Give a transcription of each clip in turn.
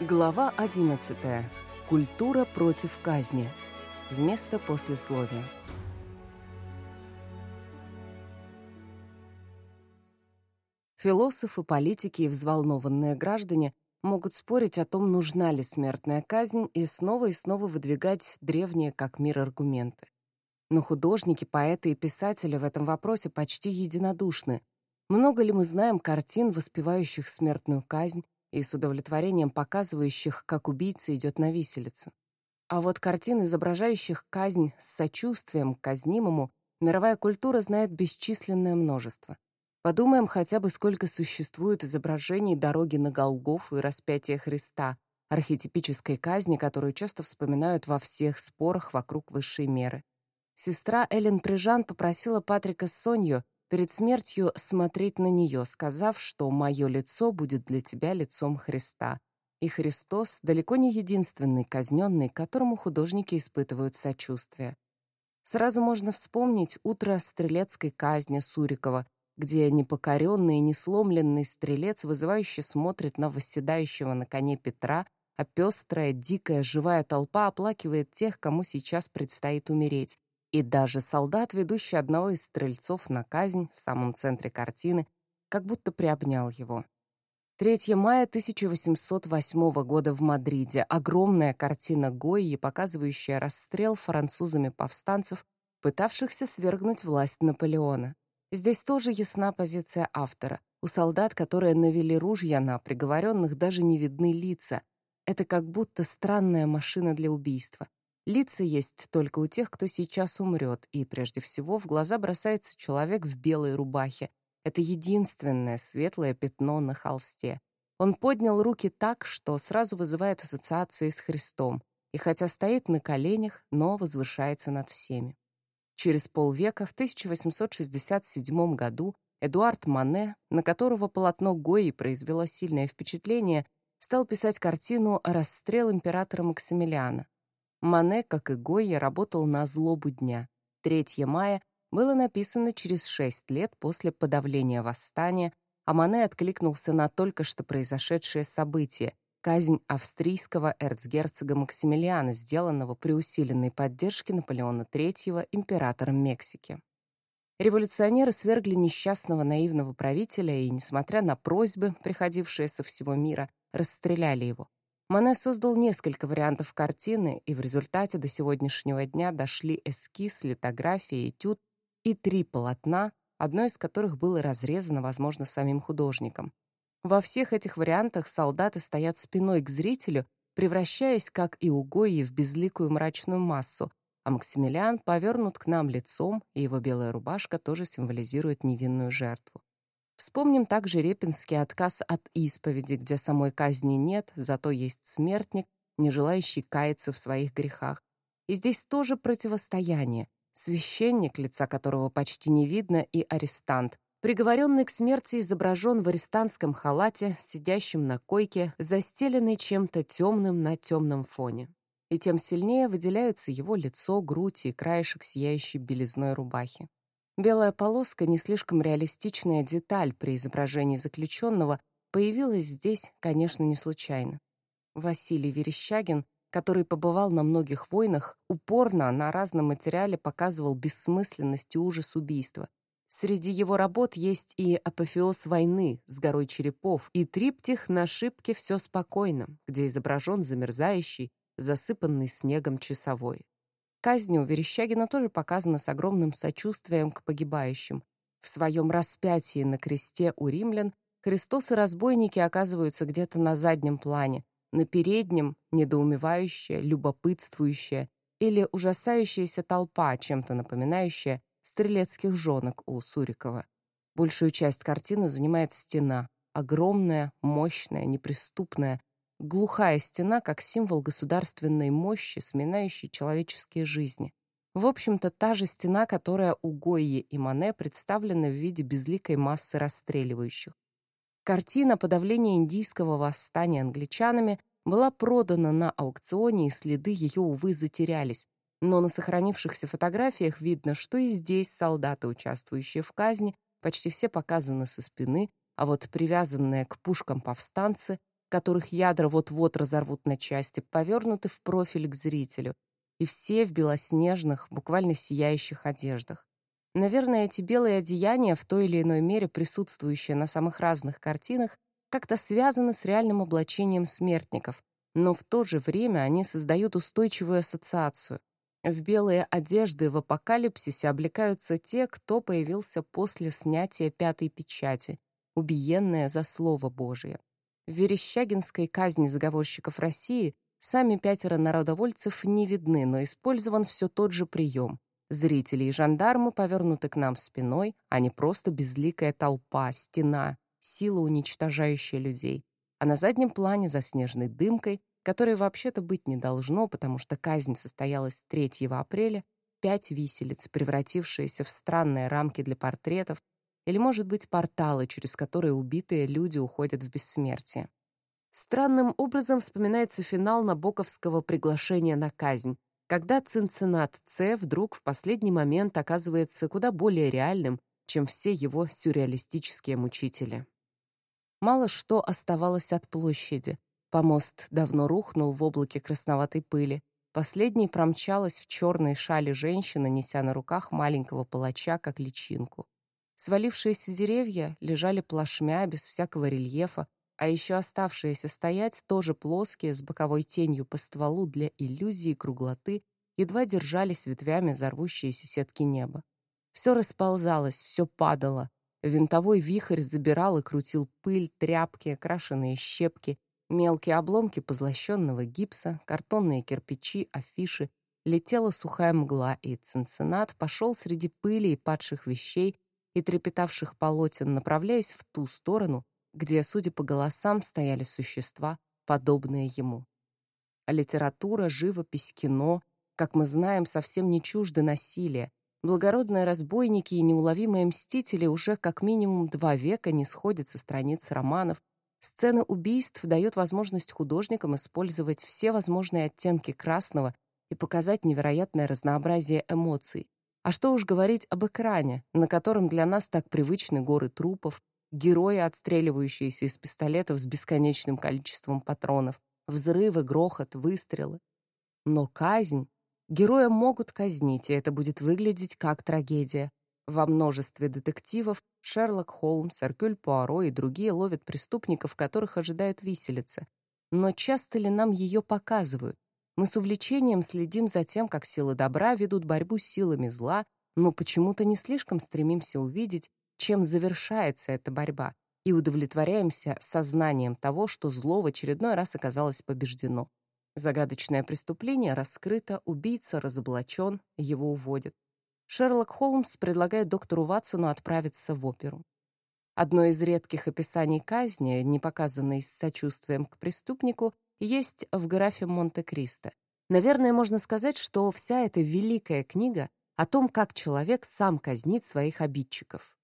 Глава 11. Культура против казни. Вместо послесловия. Философы, политики и взволнованные граждане могут спорить о том, нужна ли смертная казнь, и снова и снова выдвигать древние как мир аргументы. Но художники, поэты и писатели в этом вопросе почти единодушны. Много ли мы знаем картин, воспевающих смертную казнь, и с удовлетворением показывающих, как убийца идет на виселицу. А вот картин, изображающих казнь с сочувствием к казнимому, мировая культура знает бесчисленное множество. Подумаем хотя бы, сколько существует изображений дороги на Голгофу и распятия Христа, архетипической казни, которую часто вспоминают во всех спорах вокруг высшей меры. Сестра Эллен Прижан попросила Патрика Сонью перед смертью смотреть на нее, сказав, что «мое лицо будет для тебя лицом Христа». И Христос далеко не единственный казненный, которому художники испытывают сочувствие. Сразу можно вспомнить утро стрелецкой казни Сурикова, где непокоренный и несломленный стрелец вызывающе смотрит на восседающего на коне Петра, а пестрая, дикая, живая толпа оплакивает тех, кому сейчас предстоит умереть, и даже солдат, ведущий одного из стрельцов на казнь в самом центре картины, как будто приобнял его. 3 мая 1808 года в Мадриде. Огромная картина Гойи, показывающая расстрел французами повстанцев, пытавшихся свергнуть власть Наполеона. Здесь тоже ясна позиция автора. У солдат, которые навели ружья на приговоренных, даже не видны лица. Это как будто странная машина для убийства. Лица есть только у тех, кто сейчас умрет, и прежде всего в глаза бросается человек в белой рубахе. Это единственное светлое пятно на холсте. Он поднял руки так, что сразу вызывает ассоциации с Христом, и хотя стоит на коленях, но возвышается над всеми. Через полвека, в 1867 году, Эдуард Мане, на которого полотно Гои произвело сильное впечатление, стал писать картину «Расстрел императора Максимилиана», Мане, как и Гойя, работал на злобу дня. 3 мая было написано через шесть лет после подавления восстания, а Мане откликнулся на только что произошедшее событие — казнь австрийского эрцгерцога Максимилиана, сделанного при усиленной поддержке Наполеона III императором Мексики. Революционеры свергли несчастного наивного правителя и, несмотря на просьбы, приходившие со всего мира, расстреляли его. Мане создал несколько вариантов картины, и в результате до сегодняшнего дня дошли эскиз, литография, этюд и три полотна, одно из которых было разрезано, возможно, самим художником. Во всех этих вариантах солдаты стоят спиной к зрителю, превращаясь, как и у Гойи, в безликую мрачную массу, а Максимилиан повернут к нам лицом, и его белая рубашка тоже символизирует невинную жертву. Вспомним также репинский отказ от исповеди, где самой казни нет, зато есть смертник, не желающий каяться в своих грехах. И здесь тоже противостояние. Священник, лица которого почти не видно, и арестант. Приговоренный к смерти изображен в арестантском халате, сидящем на койке, застеленный чем-то темным на темном фоне. И тем сильнее выделяются его лицо, грудь и краешек сияющей белизной рубахи. Белая полоска, не слишком реалистичная деталь при изображении заключенного, появилась здесь, конечно, не случайно. Василий Верещагин, который побывал на многих войнах, упорно на разном материале показывал бессмысленность и ужас убийства. Среди его работ есть и «Апофеоз войны» с горой черепов, и триптих «На шибке все спокойно», где изображен замерзающий, засыпанный снегом часовой. Казнь у Верещагина тоже показана с огромным сочувствием к погибающим. В своем распятии на кресте у римлян Христос и разбойники оказываются где-то на заднем плане, на переднем — недоумевающая, любопытствующая или ужасающаяся толпа, чем-то напоминающая стрелецких жонок у Сурикова. Большую часть картины занимает стена, огромная, мощная, неприступная, Глухая стена как символ государственной мощи, сминающей человеческие жизни. В общем-то, та же стена, которая у Гойи и Мане представлена в виде безликой массы расстреливающих. Картина подавления индийского восстания англичанами была продана на аукционе, и следы ее, увы, затерялись. Но на сохранившихся фотографиях видно, что и здесь солдаты, участвующие в казни, почти все показаны со спины, а вот привязанные к пушкам повстанцы которых ядра вот-вот разорвут на части, повернуты в профиль к зрителю, и все в белоснежных, буквально сияющих одеждах. Наверное, эти белые одеяния, в той или иной мере присутствующие на самых разных картинах, как-то связаны с реальным облачением смертников, но в то же время они создают устойчивую ассоциацию. В белые одежды в апокалипсисе облекаются те, кто появился после снятия пятой печати, убиенные за Слово Божие. В Верещагинской казни заговорщиков России сами пятеро народовольцев не видны, но использован все тот же прием. Зрители и жандармы повернуты к нам спиной, а не просто безликая толпа, стена, сила, уничтожающая людей. А на заднем плане за снежной дымкой которой вообще-то быть не должно, потому что казнь состоялась 3 апреля, пять виселиц, превратившиеся в странные рамки для портретов, или, может быть, порталы, через которые убитые люди уходят в бессмертие. Странным образом вспоминается финал Набоковского приглашения на казнь, когда Цинциннат Ц вдруг в последний момент оказывается куда более реальным, чем все его сюрреалистические мучители. Мало что оставалось от площади, Помост давно рухнул в облаке красноватой пыли. Последней промчалась в черной шале женщина, неся на руках маленького палача, как личинку. Свалившиеся деревья лежали плашмя, без всякого рельефа, а еще оставшиеся стоять, тоже плоские, с боковой тенью по стволу для иллюзии круглоты, едва держались ветвями зарвущиеся сетки неба. Все расползалось, все падало. Винтовой вихрь забирал и крутил пыль, тряпки, окрашенные щепки, Мелкие обломки позлощенного гипса, картонные кирпичи, афиши, летела сухая мгла, и Цинциннат пошел среди пыли и падших вещей и трепетавших полотен, направляясь в ту сторону, где, судя по голосам, стояли существа, подобные ему. А литература, живопись, кино, как мы знаем, совсем не чужды насилия. Благородные разбойники и неуловимые мстители уже как минимум два века не сходят со страниц романов, Сцена убийств дает возможность художникам использовать все возможные оттенки красного и показать невероятное разнообразие эмоций. А что уж говорить об экране, на котором для нас так привычны горы трупов, герои, отстреливающиеся из пистолетов с бесконечным количеством патронов, взрывы, грохот, выстрелы. Но казнь... Героя могут казнить, и это будет выглядеть как трагедия. Во множестве детективов Шерлок Холмс, Эркюль Пуаро и другие ловят преступников, которых ожидает виселица. Но часто ли нам ее показывают? Мы с увлечением следим за тем, как силы добра ведут борьбу с силами зла, но почему-то не слишком стремимся увидеть, чем завершается эта борьба, и удовлетворяемся сознанием того, что зло в очередной раз оказалось побеждено. Загадочное преступление раскрыто, убийца разоблачен, его уводят. Шерлок Холмс предлагает доктору Ватсону отправиться в оперу. Одно из редких описаний казни, не показанной с сочувствием к преступнику, есть в графе Монте-Кристо. Наверное, можно сказать, что вся эта великая книга о том, как человек сам казнит своих обидчиков.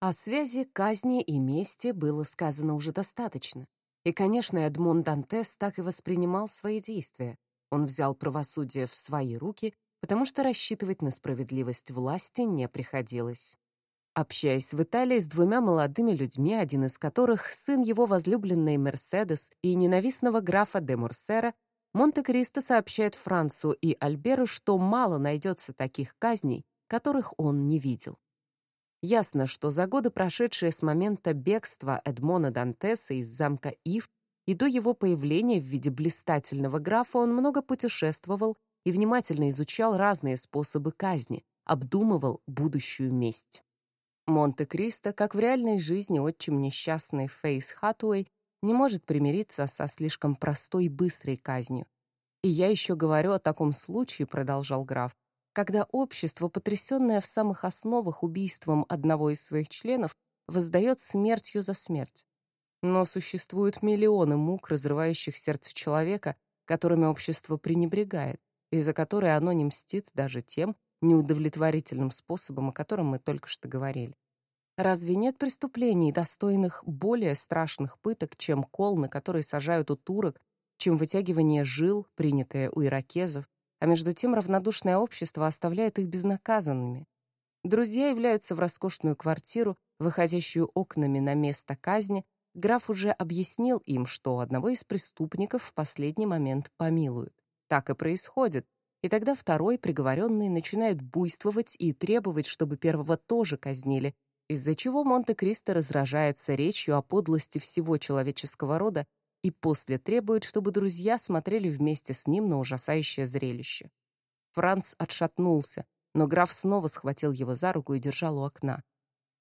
О связи казни и мести было сказано уже достаточно. И, конечно, Эдмон Дантес так и воспринимал свои действия. Он взял правосудие в свои руки потому что рассчитывать на справедливость власти не приходилось. Общаясь в Италии с двумя молодыми людьми, один из которых сын его возлюбленной Мерседес и ненавистного графа де Мурсера, Монте-Кристо сообщает Францу и Альберу, что мало найдется таких казней, которых он не видел. Ясно, что за годы, прошедшие с момента бегства Эдмона Дантеса из замка Ив и до его появления в виде блистательного графа, он много путешествовал и внимательно изучал разные способы казни, обдумывал будущую месть. Монте-Кристо, как в реальной жизни отчим несчастный Фейс Хатуэй, не может примириться со слишком простой и быстрой казнью. «И я еще говорю о таком случае», — продолжал граф, когда общество, потрясенное в самых основах убийством одного из своих членов, воздает смертью за смерть. Но существуют миллионы мук, разрывающих сердце человека, которыми общество пренебрегает и за которые оно не мстит даже тем неудовлетворительным способом, о котором мы только что говорили. Разве нет преступлений, достойных более страшных пыток, чем кол, на который сажают у турок, чем вытягивание жил, принятое у иракезов, а между тем равнодушное общество оставляет их безнаказанными? Друзья являются в роскошную квартиру, выходящую окнами на место казни, граф уже объяснил им, что одного из преступников в последний момент помилуют. Так и происходит, и тогда второй приговоренный начинает буйствовать и требовать, чтобы первого тоже казнили, из-за чего Монте-Кристо разражается речью о подлости всего человеческого рода и после требует, чтобы друзья смотрели вместе с ним на ужасающее зрелище. Франц отшатнулся, но граф снова схватил его за руку и держал у окна.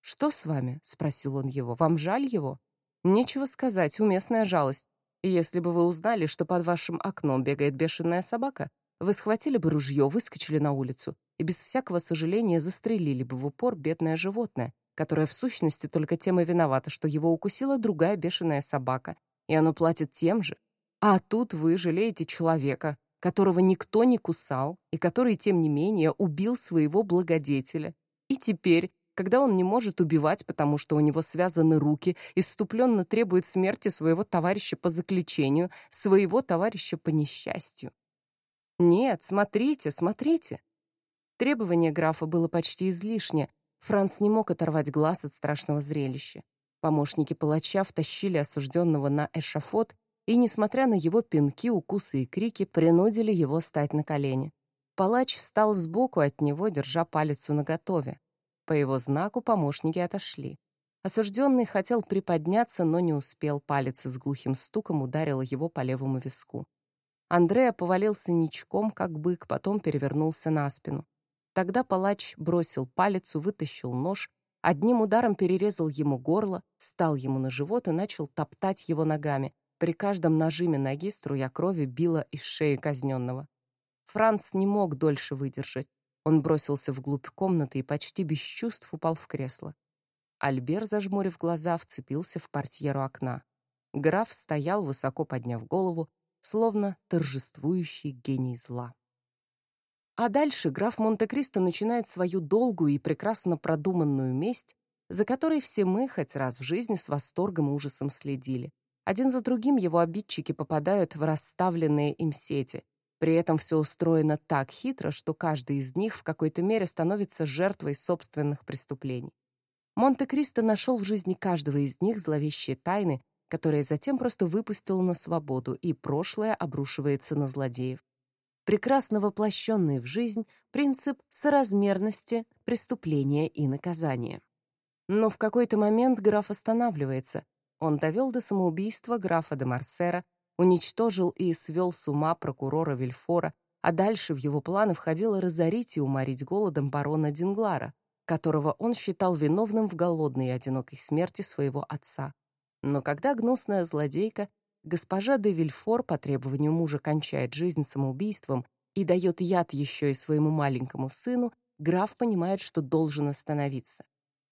«Что с вами?» — спросил он его. «Вам жаль его?» «Нечего сказать, уместная жалость. Если бы вы узнали, что под вашим окном бегает бешеная собака, вы схватили бы ружье, выскочили на улицу и без всякого сожаления застрелили бы в упор бедное животное, которое в сущности только тем и виновато, что его укусила другая бешеная собака, и оно платит тем же. А тут вы жалеете человека, которого никто не кусал и который, тем не менее, убил своего благодетеля. И теперь, когда он не может убивать, потому что у него связаны руки, иступленно требует смерти своего товарища по заключению, своего товарища по несчастью. Нет, смотрите, смотрите. Требование графа было почти излишне. Франц не мог оторвать глаз от страшного зрелища. Помощники палача втащили осужденного на эшафот и, несмотря на его пинки, укусы и крики, принудили его стать на колени. Палач встал сбоку от него, держа палец наготове. По его знаку помощники отошли. Осужденный хотел приподняться, но не успел. Палец с глухим стуком ударил его по левому виску. Андреа повалился ничком, как бык, потом перевернулся на спину. Тогда палач бросил палец, вытащил нож, одним ударом перерезал ему горло, стал ему на живот и начал топтать его ногами. При каждом нажиме ноги струя крови била из шеи казненного. Франц не мог дольше выдержать. Он бросился вглубь комнаты и почти без чувств упал в кресло. Альбер, зажмурив глаза, вцепился в портьеру окна. Граф стоял, высоко подняв голову, словно торжествующий гений зла. А дальше граф Монте-Кристо начинает свою долгую и прекрасно продуманную месть, за которой все мы хоть раз в жизни с восторгом и ужасом следили. Один за другим его обидчики попадают в расставленные им сети, при этом все устроено так хитро, что каждый из них в какой-то мере становится жертвой собственных преступлений. Монте-Кристо нашел в жизни каждого из них зловещие тайны, которые затем просто выпустил на свободу, и прошлое обрушивается на злодеев. Прекрасно воплощенный в жизнь принцип соразмерности преступления и наказания. Но в какой-то момент граф останавливается. Он довел до самоубийства графа де Марсера, уничтожил и свел с ума прокурора Вильфора, а дальше в его планы входило разорить и уморить голодом барона Динглара, которого он считал виновным в голодной и одинокой смерти своего отца. Но когда гнусная злодейка, госпожа де Вильфор по требованию мужа кончает жизнь самоубийством и дает яд еще и своему маленькому сыну, граф понимает, что должен остановиться.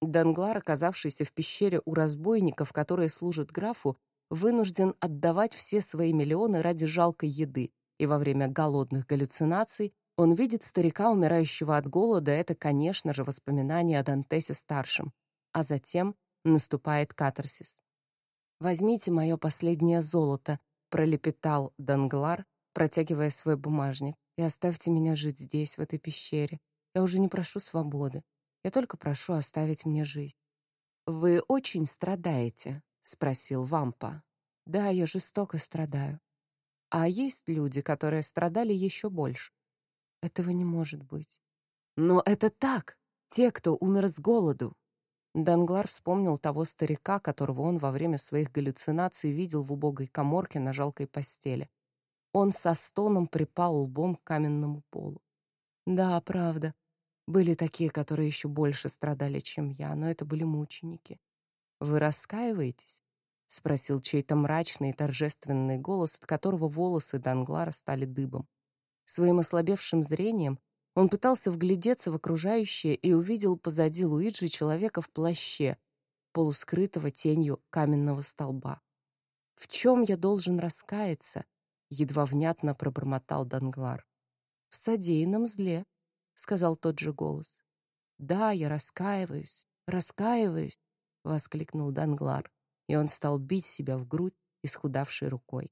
Данглар, оказавшийся в пещере у разбойников, которые служат графу, вынужден отдавать все свои миллионы ради жалкой еды, и во время голодных галлюцинаций он видит старика, умирающего от голода, это, конечно же, воспоминание о Дантесе-старшем, а затем наступает катарсис. «Возьмите мое последнее золото», — пролепетал Данглар, протягивая свой бумажник, «и оставьте меня жить здесь, в этой пещере. Я уже не прошу свободы. Я только прошу оставить мне жизнь». «Вы очень страдаете», — спросил Вампа. «Да, я жестоко страдаю. А есть люди, которые страдали еще больше. Этого не может быть. Но это так! Те, кто умер с голоду!» Данглар вспомнил того старика, которого он во время своих галлюцинаций видел в убогой коморке на жалкой постели. Он со стоном припал лбом к каменному полу. «Да, правда. Были такие, которые еще больше страдали, чем я, но это были мученики. «Вы раскаиваетесь?» — спросил чей-то мрачный и торжественный голос, от которого волосы Данглара стали дыбом. Своим ослабевшим зрением он пытался вглядеться в окружающее и увидел позади Луиджи человека в плаще, полускрытого тенью каменного столба. «В чем я должен раскаяться?» — едва внятно пробормотал Данглар. «В содеянном зле», — сказал тот же голос. «Да, я раскаиваюсь, раскаиваюсь», — воскликнул Данглар, и он стал бить себя в грудь исхудавшей рукой.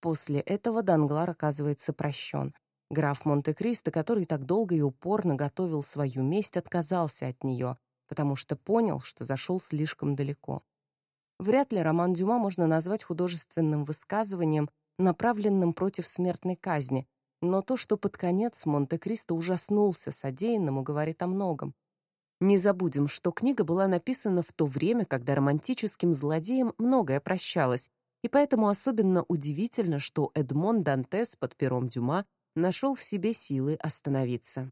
После этого Данглар оказывается прощен. Граф Монте-Кристо, который так долго и упорно готовил свою месть, отказался от нее, потому что понял, что зашел слишком далеко. Вряд ли роман Дюма можно назвать художественным высказыванием, направленным против смертной казни, но то, что под конец Монте-Кристо ужаснулся содеянному, говорит о многом. Не забудем, что книга была написана в то время, когда романтическим злодеям многое прощалось, и поэтому особенно удивительно, что Эдмон Дантес под пером Дюма нашел в себе силы остановиться.